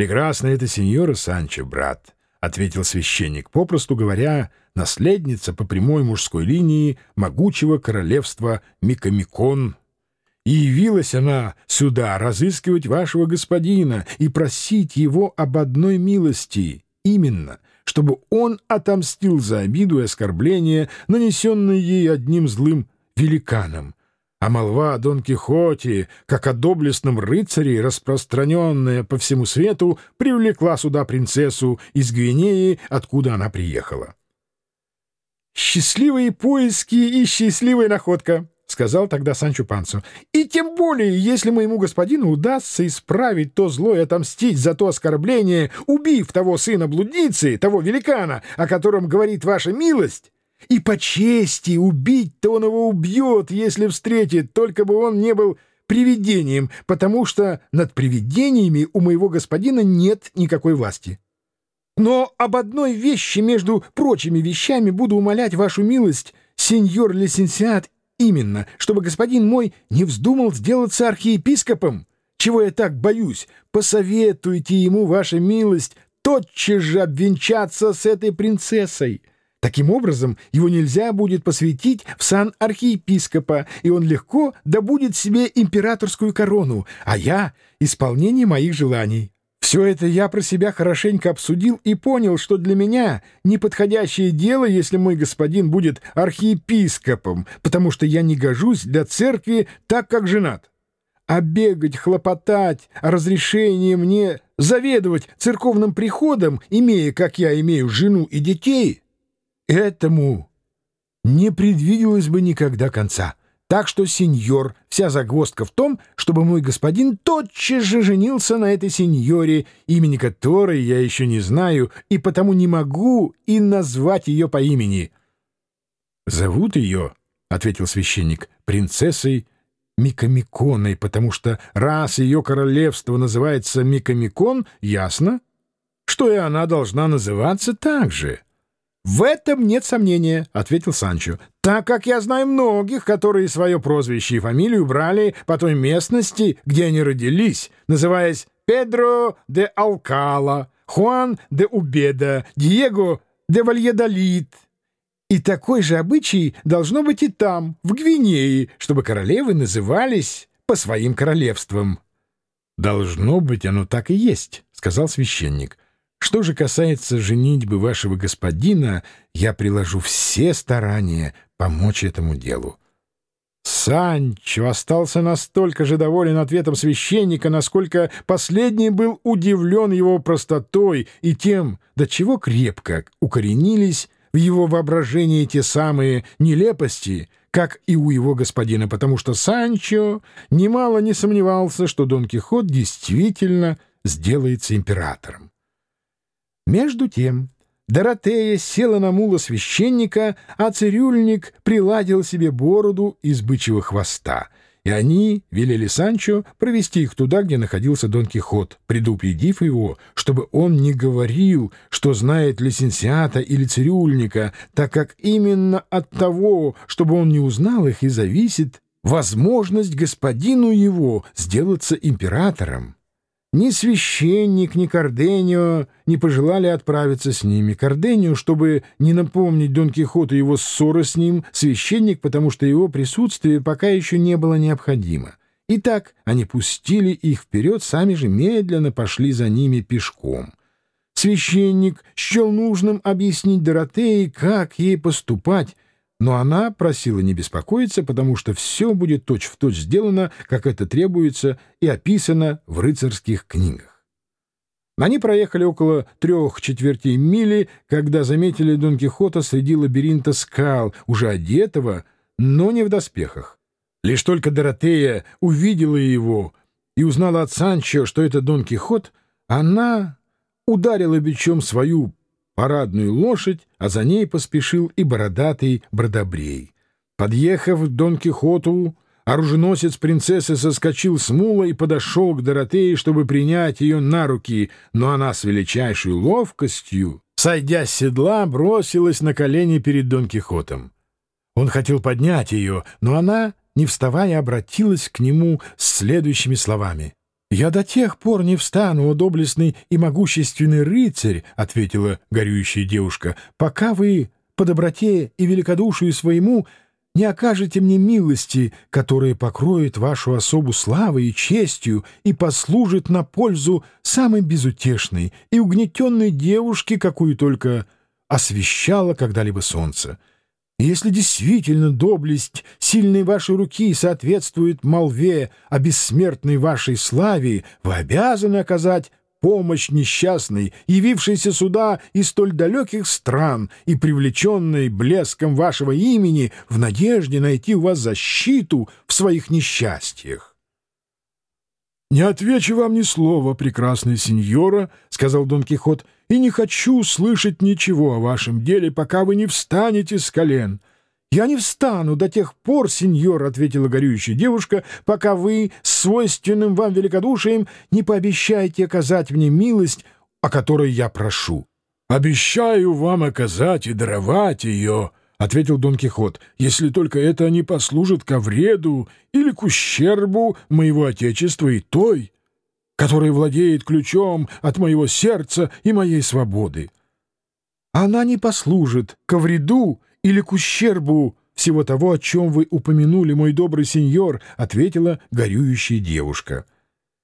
Прекрасная эта сеньора Санчо, брат, — ответил священник, попросту говоря, наследница по прямой мужской линии могучего королевства Микомикон. И явилась она сюда разыскивать вашего господина и просить его об одной милости, именно, чтобы он отомстил за обиду и оскорбление, нанесенные ей одним злым великаном, а молва о Дон Кихоте, как о доблестном рыцаре, распространенная по всему свету, привлекла сюда принцессу из Гвинеи, откуда она приехала. «Счастливые поиски и счастливая находка!» — сказал тогда Санчо Пансо. «И тем более, если моему господину удастся исправить то зло и отомстить за то оскорбление, убив того сына блудницы, того великана, о котором говорит ваша милость, и по чести убить-то он его убьет, если встретит, только бы он не был привидением, потому что над привидениями у моего господина нет никакой власти. Но об одной вещи между прочими вещами буду умолять вашу милость, сеньор лисенциат, именно, чтобы господин мой не вздумал сделаться архиепископом, чего я так боюсь. Посоветуйте ему, ваша милость, тотчас же обвенчаться с этой принцессой». Таким образом, его нельзя будет посвятить в сан архиепископа, и он легко добудет себе императорскую корону, а я — исполнение моих желаний. Все это я про себя хорошенько обсудил и понял, что для меня неподходящее дело, если мой господин будет архиепископом, потому что я не гожусь для церкви так, как женат. А бегать, хлопотать о разрешении мне заведовать церковным приходом, имея, как я имею, жену и детей — Этому не предвиделось бы никогда конца. Так что, сеньор, вся загвоздка в том, чтобы мой господин тотчас же женился на этой сеньоре, имени которой я еще не знаю, и потому не могу и назвать ее по имени. — Зовут ее, — ответил священник, — принцессой Микомиконой, потому что раз ее королевство называется Микомикон, ясно, что и она должна называться так же. — «В этом нет сомнения», — ответил Санчо, «так как я знаю многих, которые свое прозвище и фамилию брали по той местности, где они родились, называясь Педро де Алкала, Хуан де Убеда, Диего де Вальедолит. И такой же обычай должно быть и там, в Гвинее, чтобы королевы назывались по своим королевствам». «Должно быть, оно так и есть», — сказал священник. Что же касается женитьбы вашего господина, я приложу все старания помочь этому делу. Санчо остался настолько же доволен ответом священника, насколько последний был удивлен его простотой и тем, до чего крепко укоренились в его воображении те самые нелепости, как и у его господина, потому что Санчо немало не сомневался, что Дон Кихот действительно сделается императором. Между тем Доротея села на мула священника, а цирюльник приладил себе бороду из бычьего хвоста, и они велели Санчо провести их туда, где находился Дон Кихот, предупредив его, чтобы он не говорил, что знает лисенциата или цирюльника, так как именно от того, чтобы он не узнал их, и зависит возможность господину его сделаться императором. Ни священник, ни Карденио не пожелали отправиться с ними. Карденио, чтобы не напомнить Дон Кихоту его ссоры с ним, священник, потому что его присутствие пока еще не было необходимо. Итак, они пустили их вперед, сами же медленно пошли за ними пешком. Священник счел нужным объяснить Доротее, как ей поступать, но она просила не беспокоиться, потому что все будет точь-в-точь точь сделано, как это требуется и описано в рыцарских книгах. Они проехали около трех четвертей мили, когда заметили Дон Кихота среди лабиринта скал, уже одетого, но не в доспехах. Лишь только Доротея увидела его и узнала от Санчо, что это Дон Кихот, она ударила бичом свою парадную лошадь, а за ней поспешил и бородатый бродобрей. Подъехав к Дон Кихоту, оруженосец принцессы соскочил с мула и подошел к Доротее, чтобы принять ее на руки, но она с величайшей ловкостью, сойдя с седла, бросилась на колени перед Дон Кихотом. Он хотел поднять ее, но она, не вставая, обратилась к нему с следующими словами — «Я до тех пор не встану, о доблестный и могущественный рыцарь», — ответила горюющая девушка, — «пока вы по доброте и великодушию своему не окажете мне милости, которая покроет вашу особу славой и честью и послужит на пользу самой безутешной и угнетенной девушке, какую только освещало когда-либо солнце. Если действительно доблесть сильной вашей руки соответствует молве о бессмертной вашей славе, вы обязаны оказать помощь несчастной, явившейся сюда из столь далеких стран и привлеченной блеском вашего имени в надежде найти у вас защиту в своих несчастьях. «Не отвечу вам ни слова, прекрасная сеньора», — сказал Дон Кихот, — «и не хочу слышать ничего о вашем деле, пока вы не встанете с колен». «Я не встану до тех пор, сеньор», — ответила горюющая девушка, «пока вы свойственным вам великодушием не пообещаете оказать мне милость, о которой я прошу». «Обещаю вам оказать и даровать ее», — ответил Дон Кихот, — «если только это не послужит ко вреду или к ущербу моего отечества и той, которая владеет ключом от моего сердца и моей свободы». «Она не послужит ко вреду или к ущербу всего того, о чем вы упомянули, мой добрый сеньор», — ответила горюющая девушка.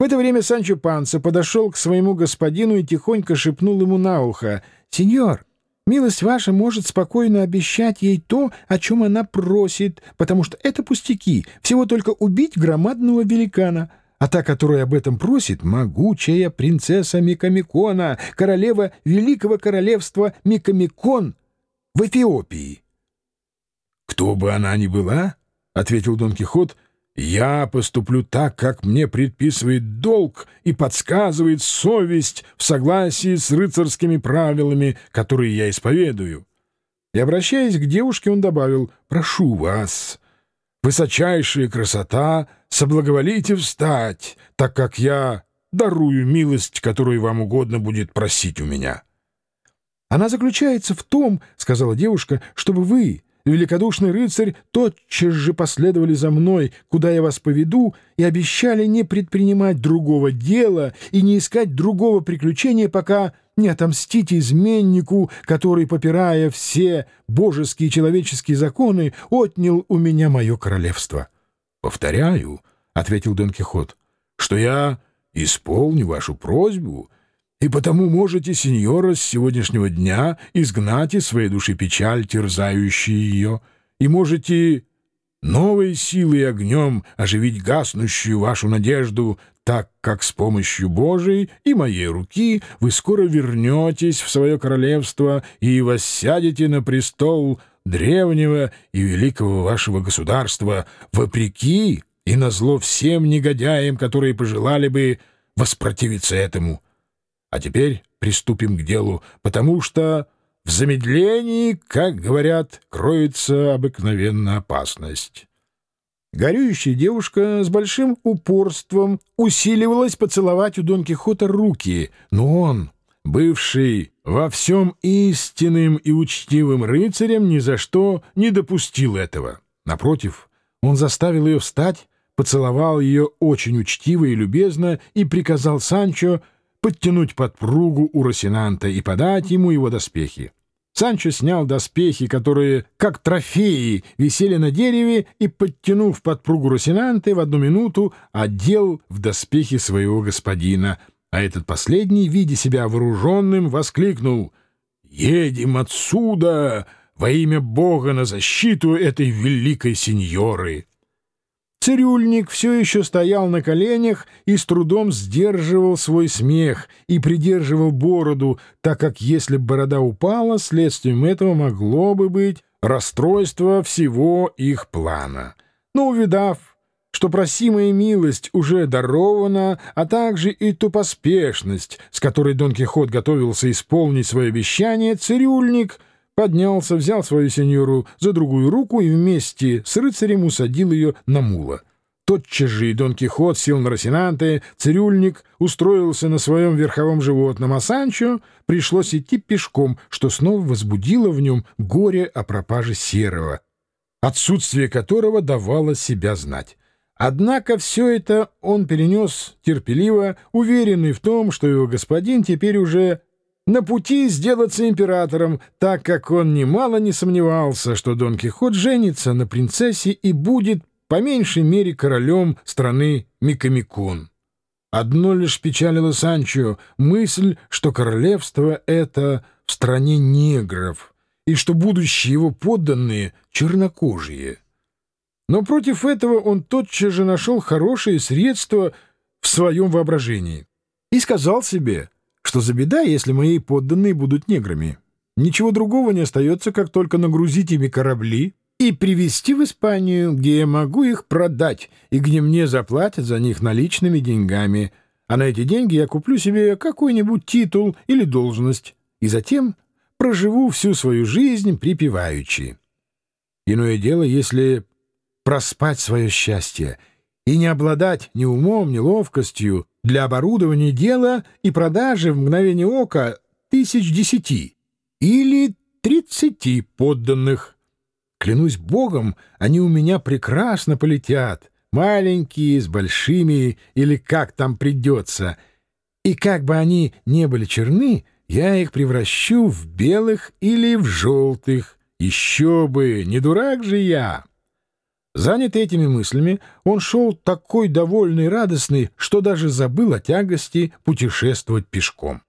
В это время Санчо Панса подошел к своему господину и тихонько шепнул ему на ухо, «Сеньор, Милость ваша может спокойно обещать ей то, о чем она просит, потому что это пустяки, всего только убить громадного великана. А та, которая об этом просит, могучая принцесса Микамикона, королева Великого Королевства Микамикон в Эфиопии. — Кто бы она ни была, — ответил Дон Кихот, — я поступлю так, как мне предписывает долг и подсказывает совесть в согласии с рыцарскими правилами, которые я исповедую. И, обращаясь к девушке, он добавил, «Прошу вас, высочайшая красота, соблаговолите встать, так как я дарую милость, которую вам угодно будет просить у меня». «Она заключается в том, — сказала девушка, — чтобы вы, великодушный рыцарь тотчас же последовали за мной, куда я вас поведу, и обещали не предпринимать другого дела и не искать другого приключения, пока не отомстите изменнику, который, попирая все божеские и человеческие законы, отнял у меня мое королевство. — Повторяю, — ответил Дон Кихот, — что я исполню вашу просьбу — и потому можете, сеньора, с сегодняшнего дня изгнать из своей души печаль, терзающую ее, и можете новой силой и огнем оживить гаснущую вашу надежду, так как с помощью Божией и моей руки вы скоро вернетесь в свое королевство и воссядете на престол древнего и великого вашего государства, вопреки и назло всем негодяям, которые пожелали бы воспротивиться этому». А теперь приступим к делу, потому что в замедлении, как говорят, кроется обыкновенная опасность. Горюющая девушка с большим упорством усиливалась поцеловать у Дон Кихота руки, но он, бывший во всем истинным и учтивым рыцарем, ни за что не допустил этого. Напротив, он заставил ее встать, поцеловал ее очень учтиво и любезно и приказал Санчо подтянуть подпругу у Росинанта и подать ему его доспехи. Санчо снял доспехи, которые, как трофеи, висели на дереве, и, подтянув подпругу Росинанте, в одну минуту одел в доспехи своего господина, а этот последний, видя себя вооруженным, воскликнул «Едем отсюда во имя Бога на защиту этой великой сеньоры!» Цирюльник все еще стоял на коленях и с трудом сдерживал свой смех и придерживал бороду, так как если борода упала, следствием этого могло бы быть расстройство всего их плана. Но увидав, что просимая милость уже дарована, а также и ту поспешность, с которой Дон Кихот готовился исполнить свое обещание, цирюльник — поднялся, взял свою сеньору за другую руку и вместе с рыцарем усадил ее на мула. Тотчас же и Дон Кихот сел на Росинанте, цирюльник устроился на своем верховом животном, а Санчо пришлось идти пешком, что снова возбудило в нем горе о пропаже серого, отсутствие которого давало себя знать. Однако все это он перенес терпеливо, уверенный в том, что его господин теперь уже на пути сделаться императором, так как он немало не сомневался, что Дон Кихот женится на принцессе и будет по меньшей мере королем страны Микамикон. Одно лишь печалило Санчо — мысль, что королевство это в стране негров, и что будущие его подданные — чернокожие. Но против этого он тотчас же нашел хорошее средство в своем воображении и сказал себе, что за беда, если мои подданные будут неграми. Ничего другого не остается, как только нагрузить ими корабли и привезти в Испанию, где я могу их продать, и где мне заплатят за них наличными деньгами, а на эти деньги я куплю себе какой-нибудь титул или должность, и затем проживу всю свою жизнь припеваючи. Иное дело, если проспать свое счастье и не обладать ни умом, ни ловкостью для оборудования дела и продажи в мгновение ока тысяч десяти или тридцати подданных. Клянусь богом, они у меня прекрасно полетят, маленькие, с большими или как там придется, и как бы они не были черны, я их превращу в белых или в желтых. Еще бы, не дурак же я!» Занятый этими мыслями, он шел такой довольный и радостный, что даже забыл о тягости путешествовать пешком.